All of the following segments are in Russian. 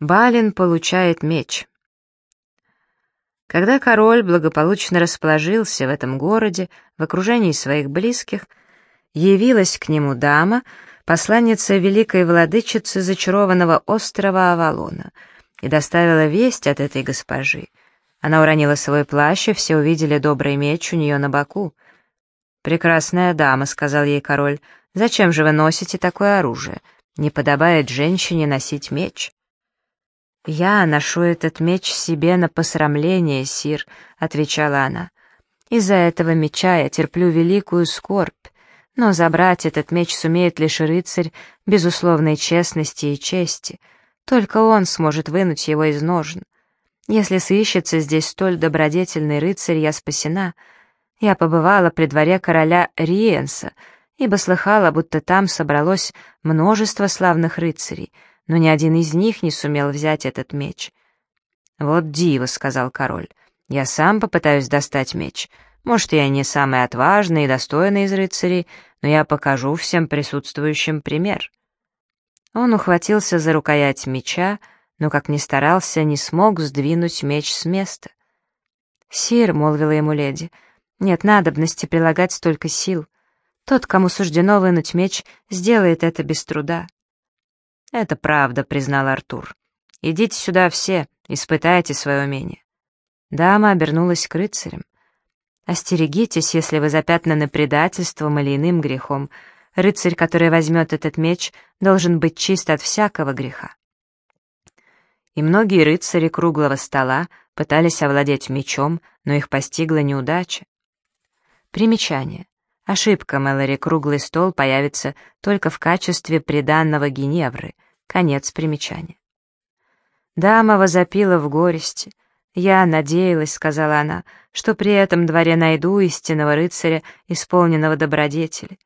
Балин получает меч. Когда король благополучно расположился в этом городе в окружении своих близких, явилась к нему дама, посланница великой владычицы зачарованного острова Авалона, и доставила весть от этой госпожи. Она уронила свой плащ, и все увидели добрый меч у нее на боку. «Прекрасная дама», — сказал ей король, — «зачем же вы носите такое оружие? Не подобает женщине носить меч». «Я ношу этот меч себе на посрамление, сир», — отвечала она. «Из-за этого меча я терплю великую скорбь, но забрать этот меч сумеет лишь рыцарь безусловной честности и чести. Только он сможет вынуть его из ножен. Если сыщется здесь столь добродетельный рыцарь, я спасена. Я побывала при дворе короля Риенса, ибо слыхала, будто там собралось множество славных рыцарей, но ни один из них не сумел взять этот меч. «Вот диво», — сказал король, — «я сам попытаюсь достать меч. Может, я не самый отважный и достойный из рыцарей, но я покажу всем присутствующим пример». Он ухватился за рукоять меча, но, как ни старался, не смог сдвинуть меч с места. «Сир», — молвила ему леди, — «нет надобности прилагать столько сил. Тот, кому суждено вынуть меч, сделает это без труда». «Это правда», — признал Артур. «Идите сюда все, испытайте свое умение». Дама обернулась к рыцарям. «Остерегитесь, если вы запятнаны предательством или иным грехом. Рыцарь, который возьмет этот меч, должен быть чист от всякого греха». И многие рыцари круглого стола пытались овладеть мечом, но их постигла неудача. Примечание. Ошибка, Мэлори, круглый стол появится только в качестве приданного Геневры. Конец примечания. Дама возопила в горести. «Я надеялась», — сказала она, — «что при этом дворе найду истинного рыцаря, исполненного добродетели».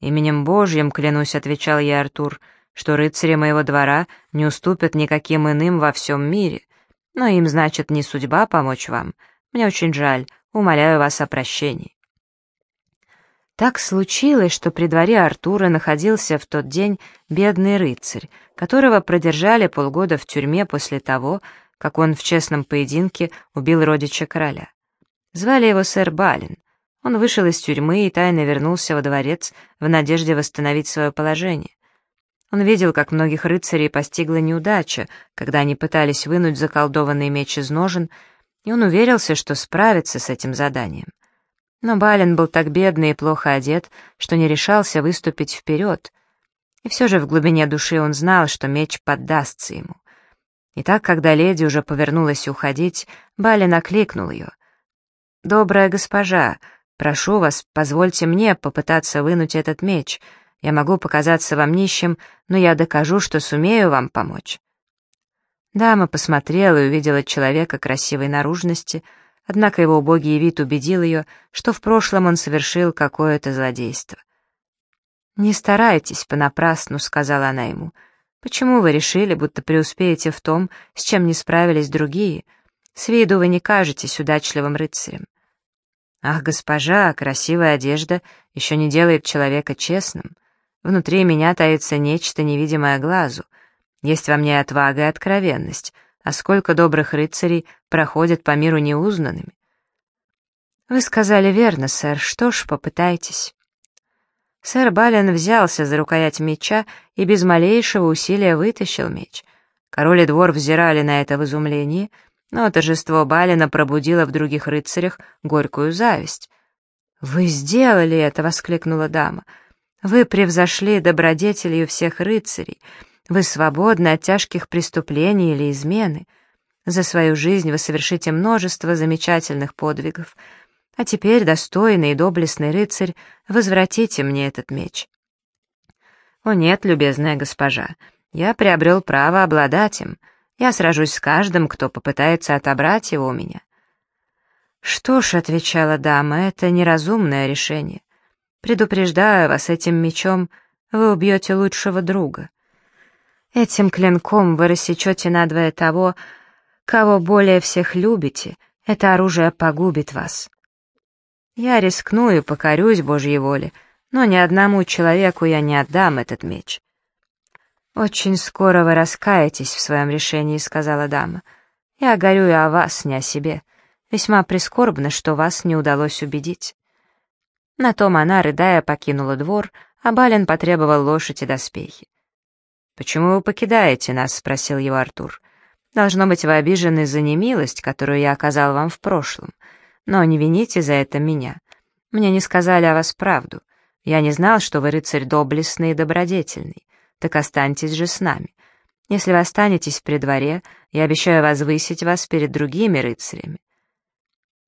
«Именем Божьим, клянусь», — отвечал я Артур, — «что рыцари моего двора не уступят никаким иным во всем мире, но им, значит, не судьба помочь вам. Мне очень жаль, умоляю вас о прощении». Так случилось, что при дворе Артура находился в тот день бедный рыцарь, которого продержали полгода в тюрьме после того, как он в честном поединке убил родича короля. Звали его сэр Балин. Он вышел из тюрьмы и тайно вернулся во дворец в надежде восстановить свое положение. Он видел, как многих рыцарей постигла неудача, когда они пытались вынуть заколдованный меч из ножен, и он уверился, что справится с этим заданием. Но Бален был так бедный и плохо одет, что не решался выступить вперед. И все же в глубине души он знал, что меч поддастся ему. И так, когда леди уже повернулась уходить, Бален окликнул ее. «Добрая госпожа, прошу вас, позвольте мне попытаться вынуть этот меч. Я могу показаться вам нищим, но я докажу, что сумею вам помочь». Дама посмотрела и увидела человека красивой наружности, Однако его убогий вид убедил ее, что в прошлом он совершил какое-то злодейство. «Не старайтесь понапрасну», — сказала она ему. «Почему вы решили, будто преуспеете в том, с чем не справились другие? С виду вы не кажетесь удачливым рыцарем». «Ах, госпожа, красивая одежда еще не делает человека честным. Внутри меня таится нечто невидимое глазу. Есть во мне отвага и откровенность, а сколько добрых рыцарей проходят по миру неузнанными. Вы сказали верно, сэр, что ж, попытайтесь. Сэр Бален взялся за рукоять меча и без малейшего усилия вытащил меч. Король и двор взирали на это в изумлении, но торжество Балена пробудило в других рыцарях горькую зависть. «Вы сделали это!» — воскликнула дама. «Вы превзошли добродетелью всех рыцарей. Вы свободны от тяжких преступлений или измены. За свою жизнь вы совершите множество замечательных подвигов. А теперь, достойный и доблестный рыцарь, возвратите мне этот меч». «О нет, любезная госпожа, я приобрел право обладать им. Я сражусь с каждым, кто попытается отобрать его у меня». «Что ж», — отвечала дама, — «это неразумное решение. Предупреждаю вас, этим мечом вы убьете лучшего друга. Этим клинком вы рассечете надвое того, кого более всех любите. Это оружие погубит вас. Я рискну и покорюсь Божьей воле, но ни одному человеку я не отдам этот меч. «Очень скоро вы раскаетесь в своем решении», — сказала дама. «Я горю и о вас, не о себе. Весьма прискорбно, что вас не удалось убедить». На том она, рыдая, покинула двор, а Бален потребовал лошадь и доспехи. «Почему вы покидаете нас?» — спросил его Артур. «Должно быть, вы обижены за немилость, которую я оказал вам в прошлом. Но не вините за это меня. Мне не сказали о вас правду. Я не знал, что вы рыцарь доблестный и добродетельный. Так останьтесь же с нами. Если вы останетесь при дворе, я обещаю возвысить вас перед другими рыцарями.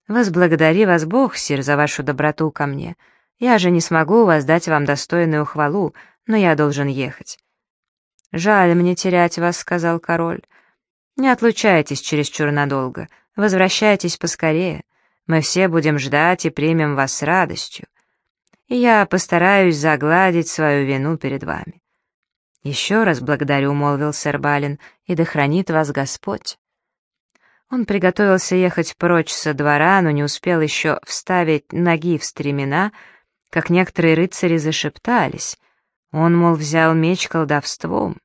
Возблагодари вас Бог, сир, за вашу доброту ко мне. Я же не смогу воздать вам достойную хвалу, но я должен ехать». «Жаль мне терять вас», — сказал король. «Не отлучайтесь чересчур надолго, возвращайтесь поскорее. Мы все будем ждать и примем вас с радостью. И я постараюсь загладить свою вину перед вами». «Еще раз благодарю», — молвил сэр Балин, — «и да хранит вас Господь». Он приготовился ехать прочь со двора, но не успел еще вставить ноги в стремена, как некоторые рыцари зашептались. Он, мол, взял меч колдовством.